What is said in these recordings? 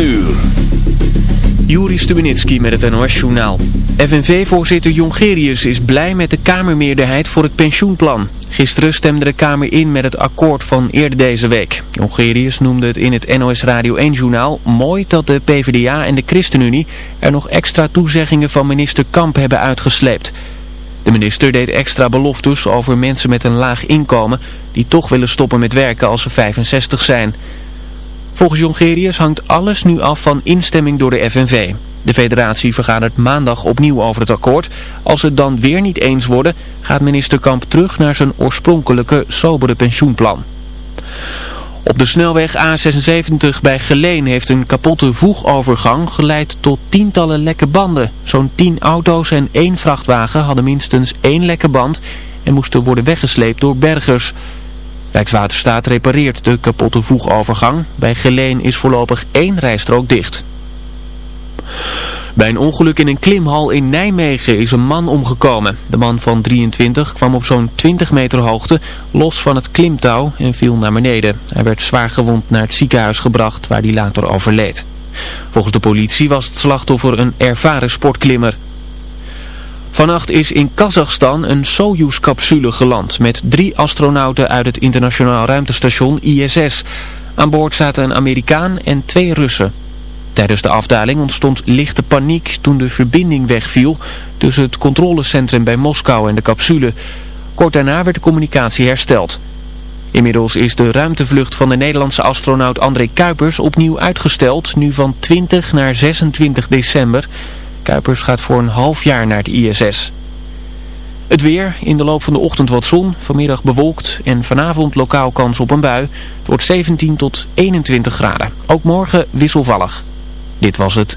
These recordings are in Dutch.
uur. Juri Stubenitski met het NOS-journaal. FNV-voorzitter Jongerius is blij met de Kamermeerderheid voor het pensioenplan. Gisteren stemde de Kamer in met het akkoord van eerder deze week. Jongerius noemde het in het NOS Radio 1-journaal mooi dat de PvdA en de ChristenUnie er nog extra toezeggingen van minister Kamp hebben uitgesleept. De minister deed extra beloftes over mensen met een laag inkomen die toch willen stoppen met werken als ze 65 zijn. Volgens Jongerius hangt alles nu af van instemming door de FNV. De federatie vergadert maandag opnieuw over het akkoord. Als het dan weer niet eens worden, gaat minister Kamp terug naar zijn oorspronkelijke sobere pensioenplan. Op de snelweg A76 bij Geleen heeft een kapotte voegovergang geleid tot tientallen lekke banden. Zo'n tien auto's en één vrachtwagen hadden minstens één lekke band en moesten worden weggesleept door bergers. Rijkswaterstaat repareert de kapotte voegovergang. Bij Geleen is voorlopig één rijstrook dicht. Bij een ongeluk in een klimhal in Nijmegen is een man omgekomen. De man van 23 kwam op zo'n 20 meter hoogte los van het klimtouw en viel naar beneden. Hij werd zwaar gewond naar het ziekenhuis gebracht waar hij later overleed. Volgens de politie was het slachtoffer een ervaren sportklimmer. Vannacht is in Kazachstan een Soyuz-capsule geland met drie astronauten uit het internationaal ruimtestation ISS. Aan boord zaten een Amerikaan en twee Russen. Tijdens de afdaling ontstond lichte paniek toen de verbinding wegviel tussen het controlecentrum bij Moskou en de capsule. Kort daarna werd de communicatie hersteld. Inmiddels is de ruimtevlucht van de Nederlandse astronaut André Kuipers opnieuw uitgesteld, nu van 20 naar 26 december. Kuipers gaat voor een half jaar naar het ISS. Het weer, in de loop van de ochtend wat zon, vanmiddag bewolkt en vanavond lokaal kans op een bui. Het wordt 17 tot 21 graden. Ook morgen wisselvallig. Dit was het.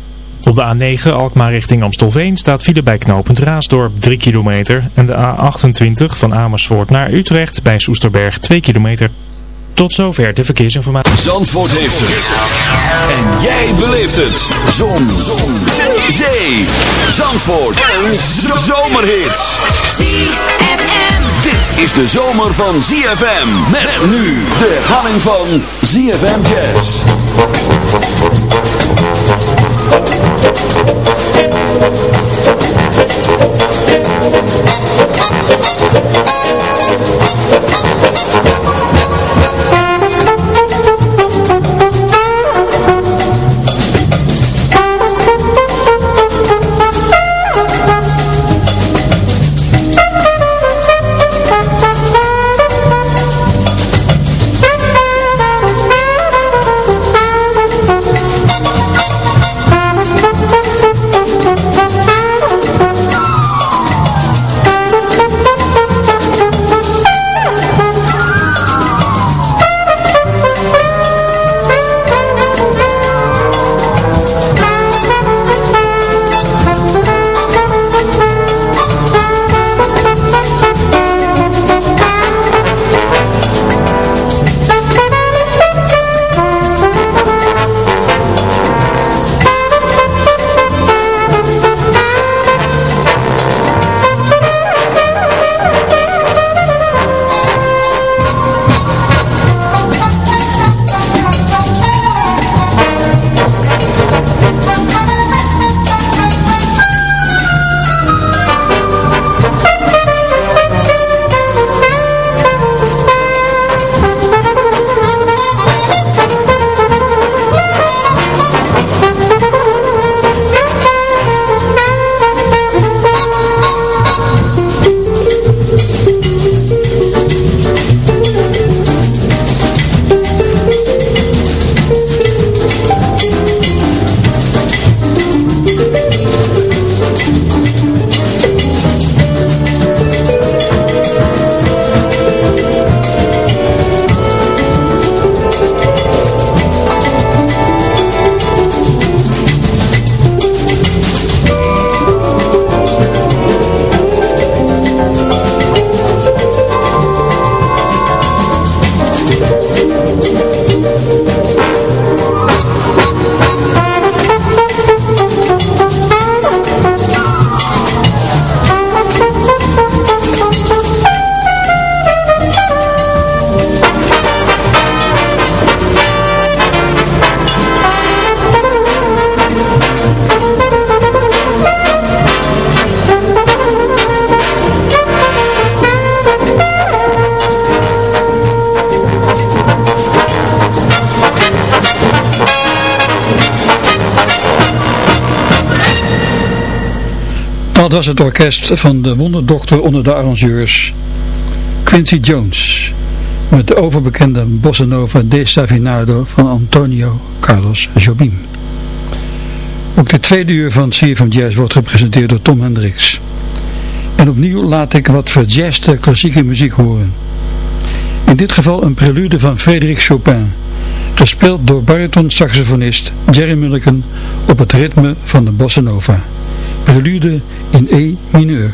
Op de A9 Alkmaar richting Amstelveen staat file bij knooppunt Raasdorp 3 kilometer. En de A28 van Amersfoort naar Utrecht bij Soesterberg 2 kilometer. Tot zover de verkeersinformatie. Zandvoort heeft het. En jij beleeft het. Zon. Zon. Zee. Zee. Zandvoort. Een zomerhit. ZFM. Dit is de zomer van ZFM. Met nu de herhaling van ZFM Jazz. Thank was het orkest van de wonderdokter onder de arrangeurs Quincy Jones met de overbekende bossa nova Desafinado van Antonio Carlos Jobim. Ook de tweede uur van CFM Jazz wordt gepresenteerd door Tom Hendricks. En opnieuw laat ik wat verjazzte klassieke muziek horen. In dit geval een prelude van Frédéric Chopin, gespeeld door bariton-saxofonist Jerry Mulliken op het ritme van de bossa nova. Prelude in E mineur.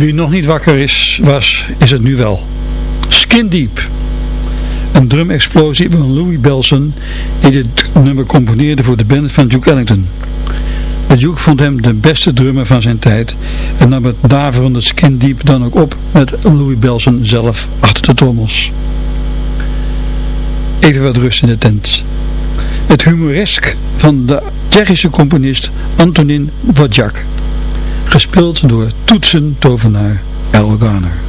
Wie nog niet wakker is, was, is het nu wel. Skin Deep. Een drumexplosie van Louis Belson die dit nummer componeerde voor de band van Duke Ellington. De Duke vond hem de beste drummer van zijn tijd en nam het daverende Skin Deep dan ook op met Louis Belson zelf achter de trommels. Even wat rust in de tent. Het humoresk van de Tsjechische componist Antonin Wadjak. Gespeeld door toetsen-tovenaar El Garner.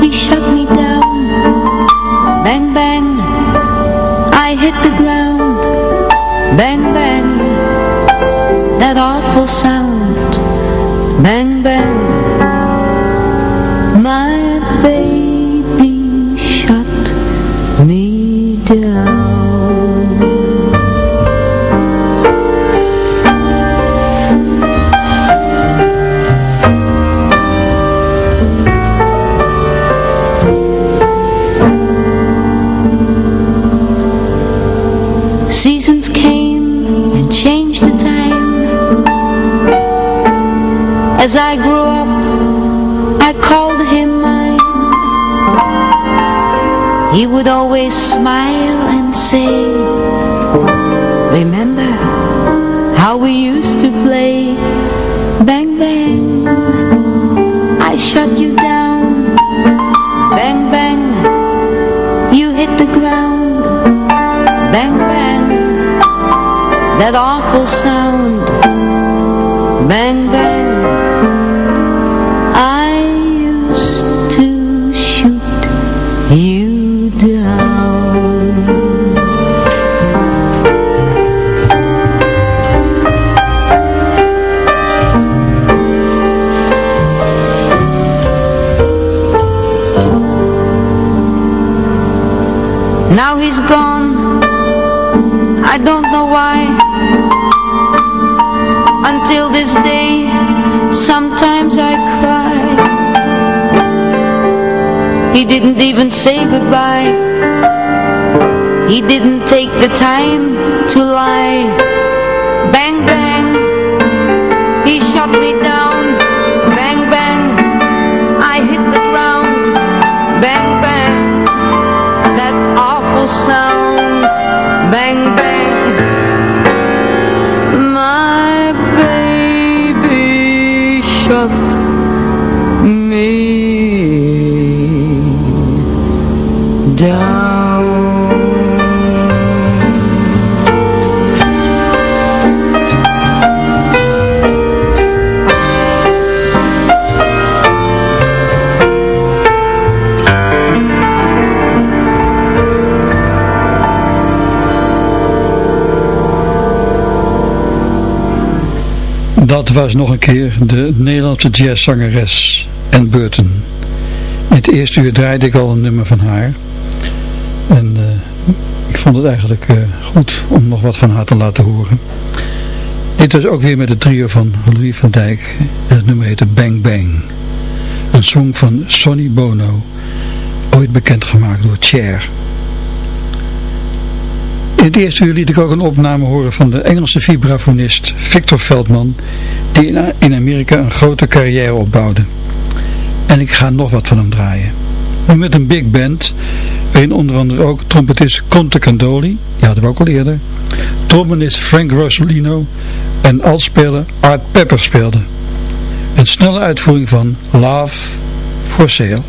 He shut me down. Bang bang. I hit the ground. Bang bang As I grew up I called him mine. He would always smile and say Remember how we used to play? Bang bang I shut you down. Bang bang You hit the ground. Bang bang That awful sound. Bang bang Now he's gone. I don't know why. Until this day Sometimes I cry. He didn't even say goodbye. He didn't take the time to lie. Bang bang. He shot me down sound Bang bang Dat was nog een keer de Nederlandse jazzzangeres Ann Burton. In het eerste uur draaide ik al een nummer van haar. En eh, ik vond het eigenlijk eh, goed om nog wat van haar te laten horen. Dit was ook weer met het trio van Louis van Dijk. En het nummer heette Bang Bang. Een song van Sonny Bono. Ooit bekendgemaakt door Cher. Het eerste uur liet ik ook een opname horen van de Engelse vibrafonist Victor Veldman, die in Amerika een grote carrière opbouwde. En ik ga nog wat van hem draaien. Nu met een big band, waarin onder andere ook trompetist Conte Candoli, die hadden we ook al eerder, trombonist Frank Rosolino en altspeler Art Pepper speelden. Een snelle uitvoering van Love for Sale.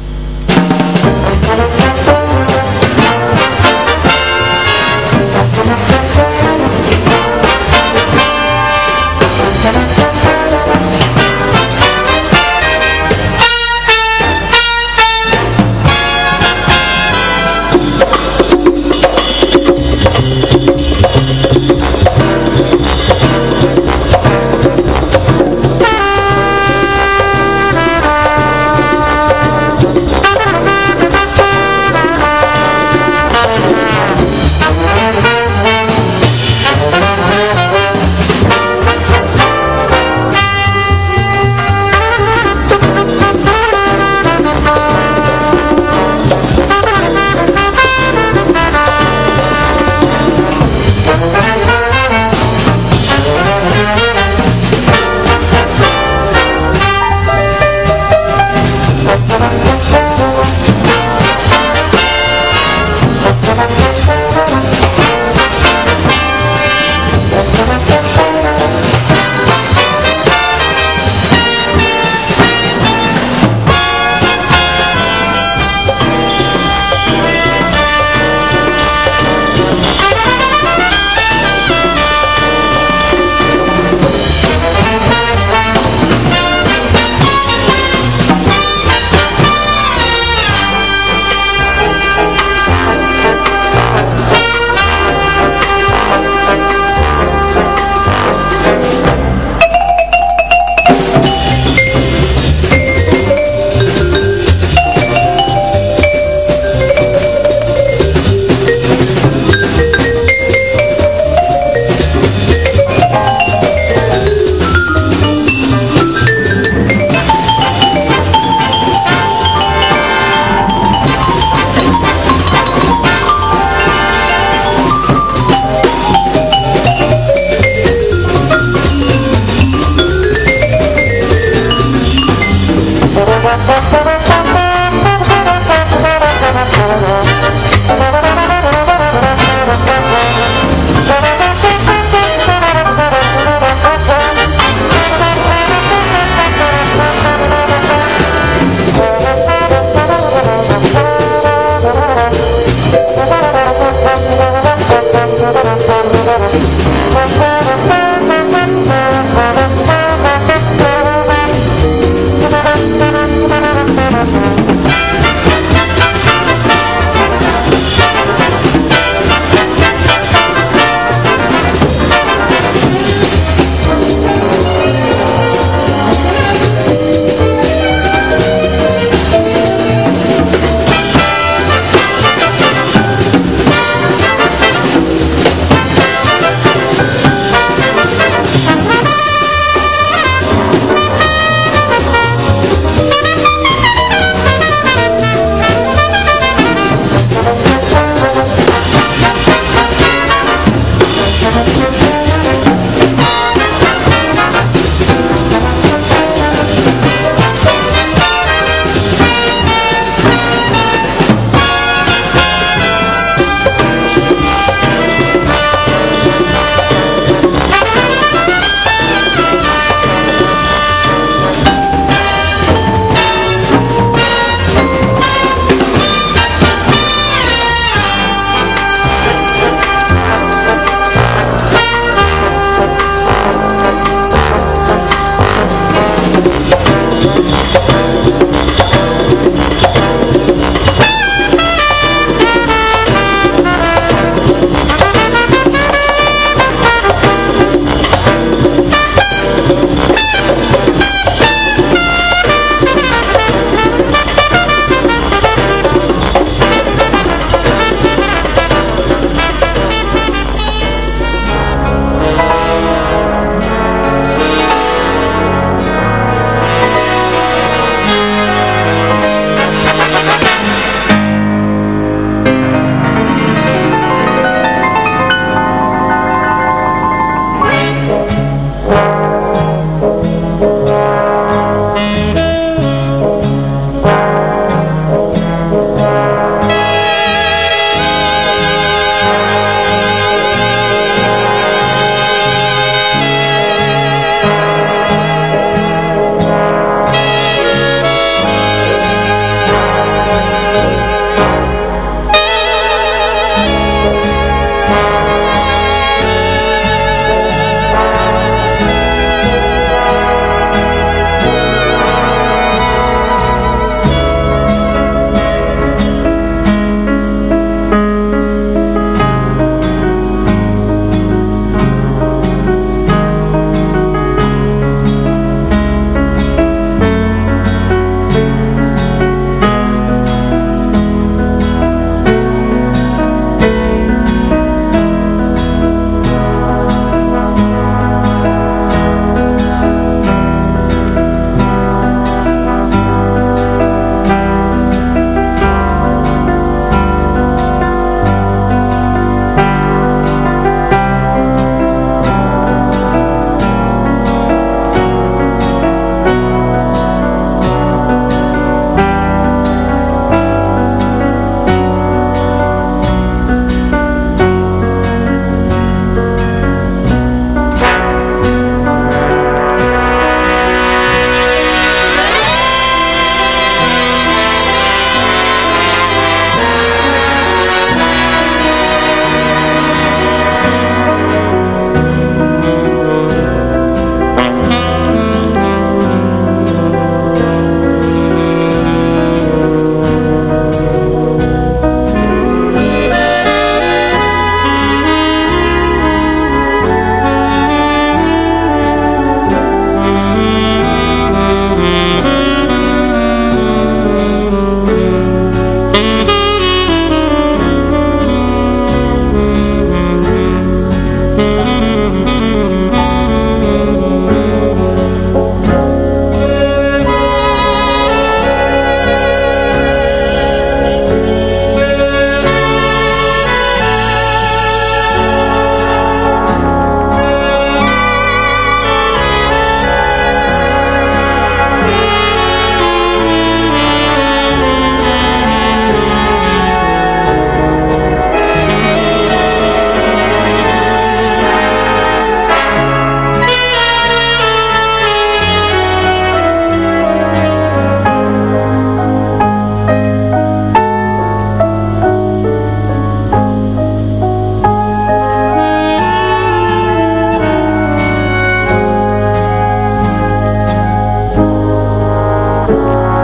Bye.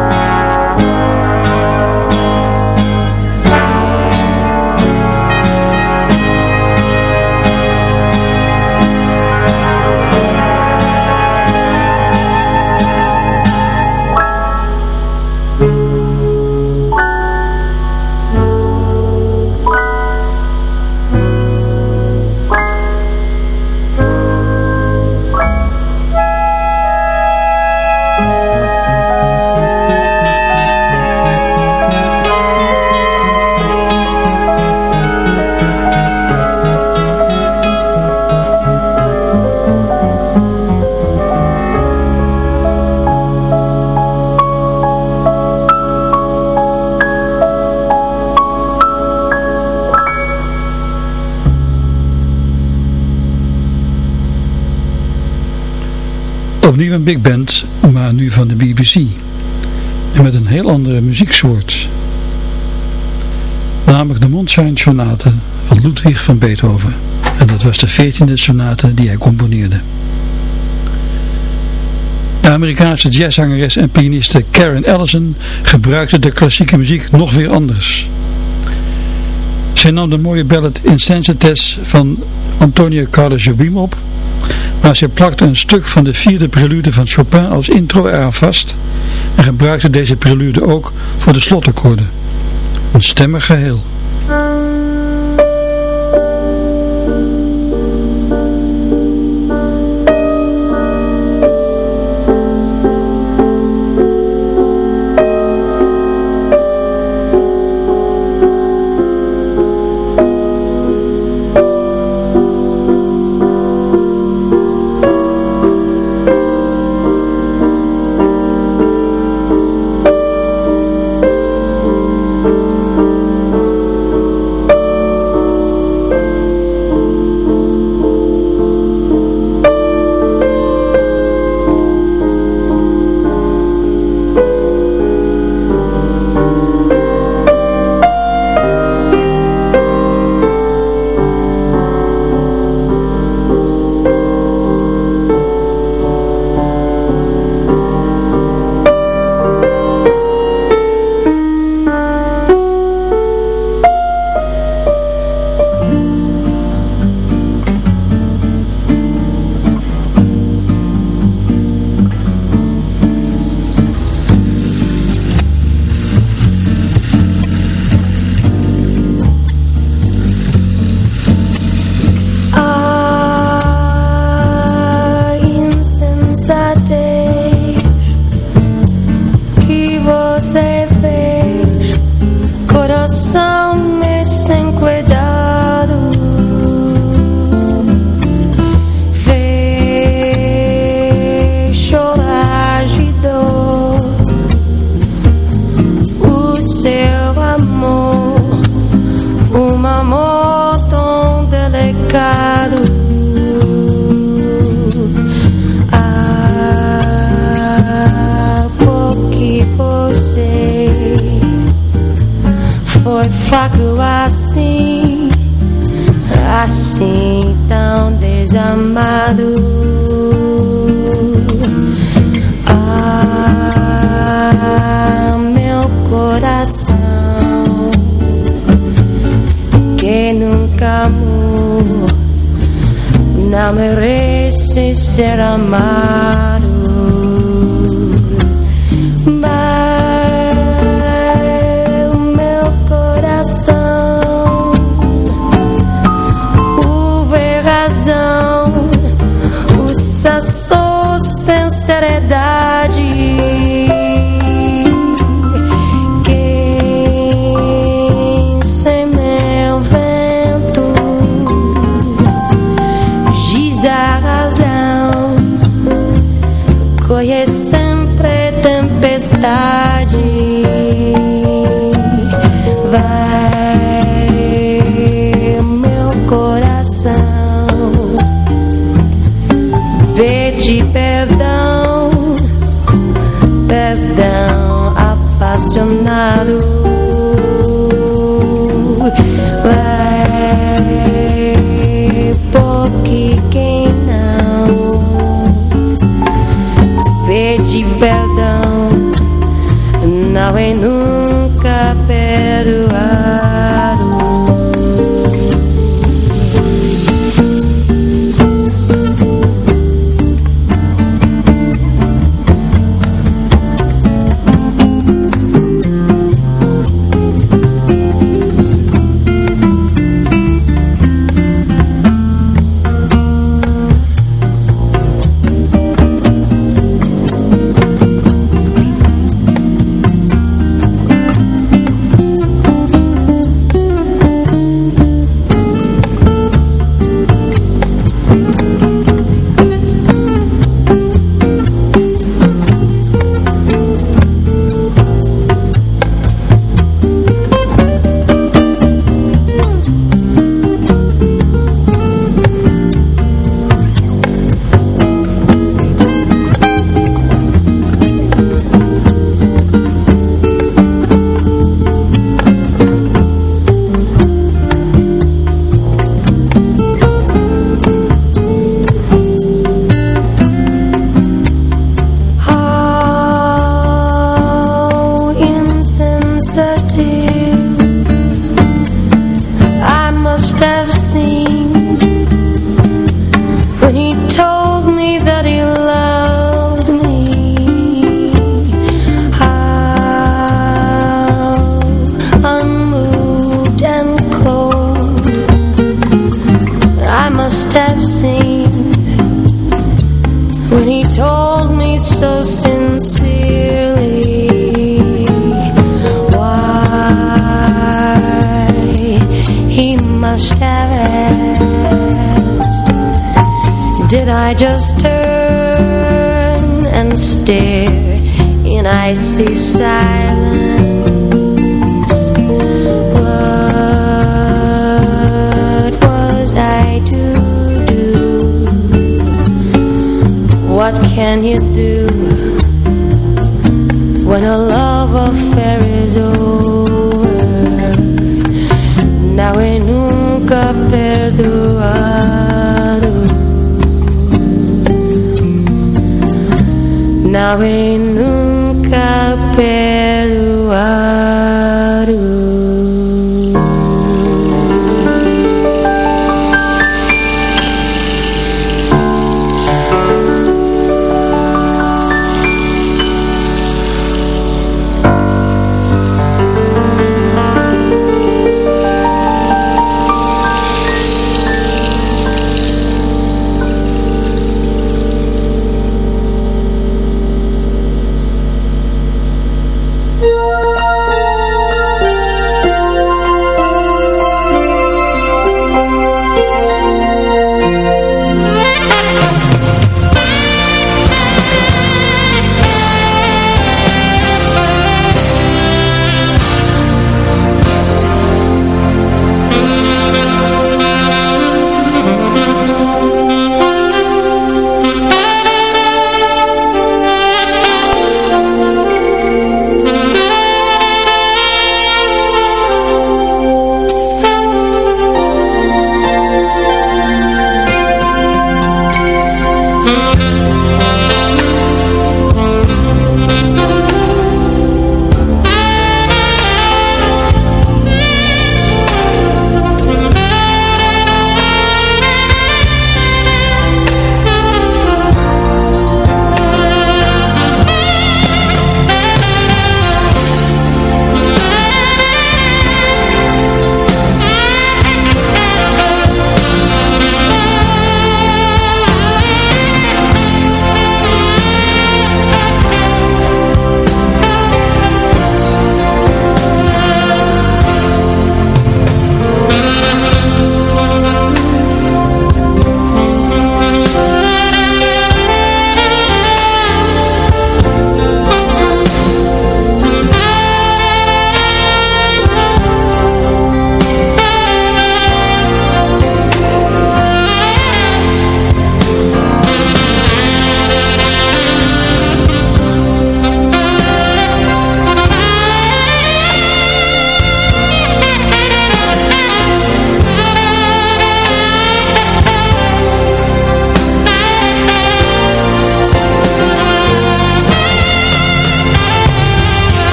Big band, maar nu van de BBC. En met een heel andere muzieksoort. Namelijk de Mondschein Sonate van Ludwig van Beethoven. En dat was de veertiende sonate die hij componeerde. De Amerikaanse jazzzangeres en pianiste Karen Ellison gebruikte de klassieke muziek nog weer anders. Zij nam de mooie ballad Insensites van Antonio Carlos Jobim op, maar zij plakte een stuk van de vierde prelude van Chopin als intro eraan vast en gebruikte deze prelude ook voor de slotakkoorden. Een stemmig geheel. parlerei amar. papel.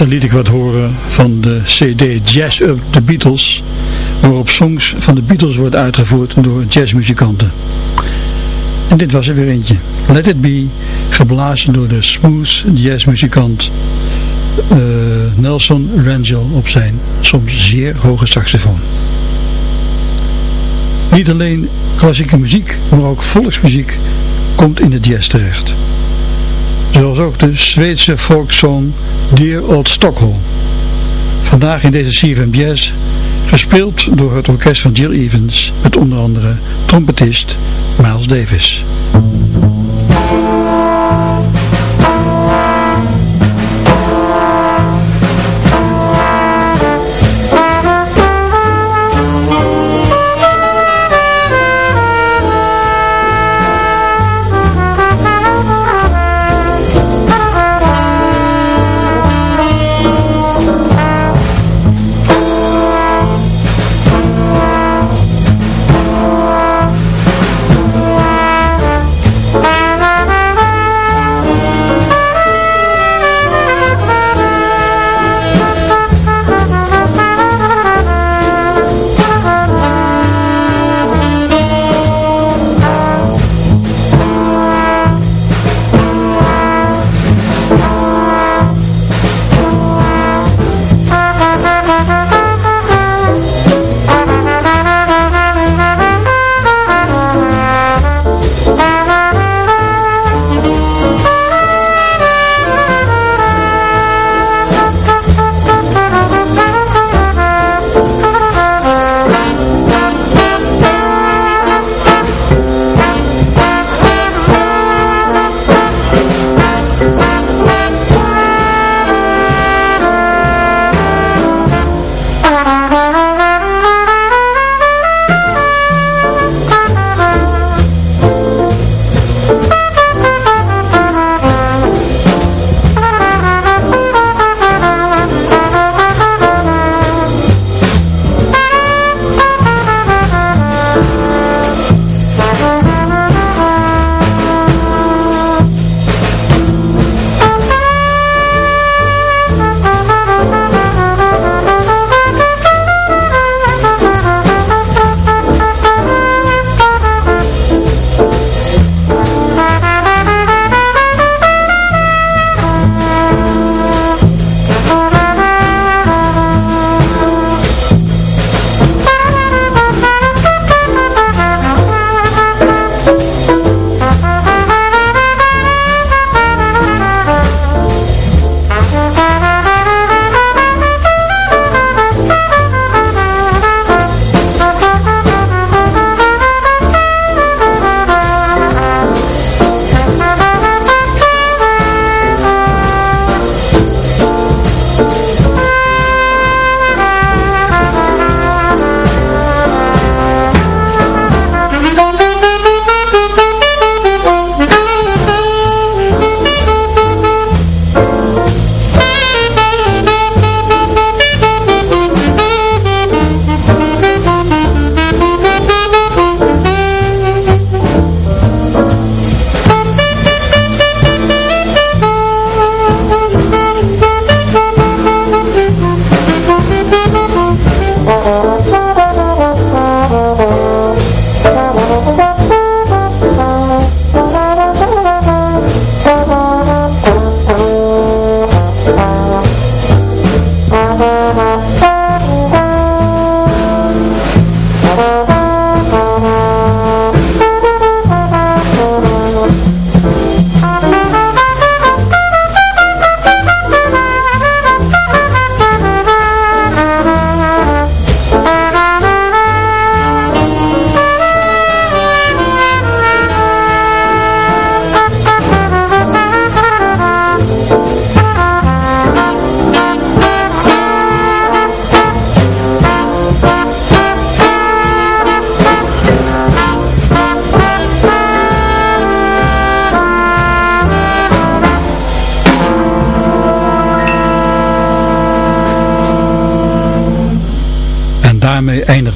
Eerder liet ik wat horen van de CD Jazz Up The Beatles, waarop songs van de Beatles worden uitgevoerd door jazzmuzikanten. En dit was er weer eentje. Let It Be, geblazen door de smooth jazzmuzikant uh, Nelson Rangel op zijn soms zeer hoge saxofoon. Niet alleen klassieke muziek, maar ook volksmuziek komt in de jazz terecht. Zoals ook de Zweedse folksong Dear Old Stockholm. Vandaag in deze CFM Jazz, gespeeld door het orkest van Jill Evans, met onder andere trompetist Miles Davis.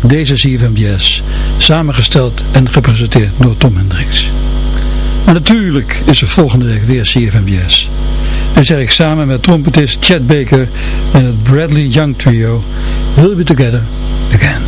Deze CFM Jazz, samengesteld en gepresenteerd door Tom Hendricks. Maar natuurlijk is er volgende week weer CFM Jazz. Dan zeg ik samen met trompetist Chad Baker en het Bradley Young Trio, We'll Be Together Again.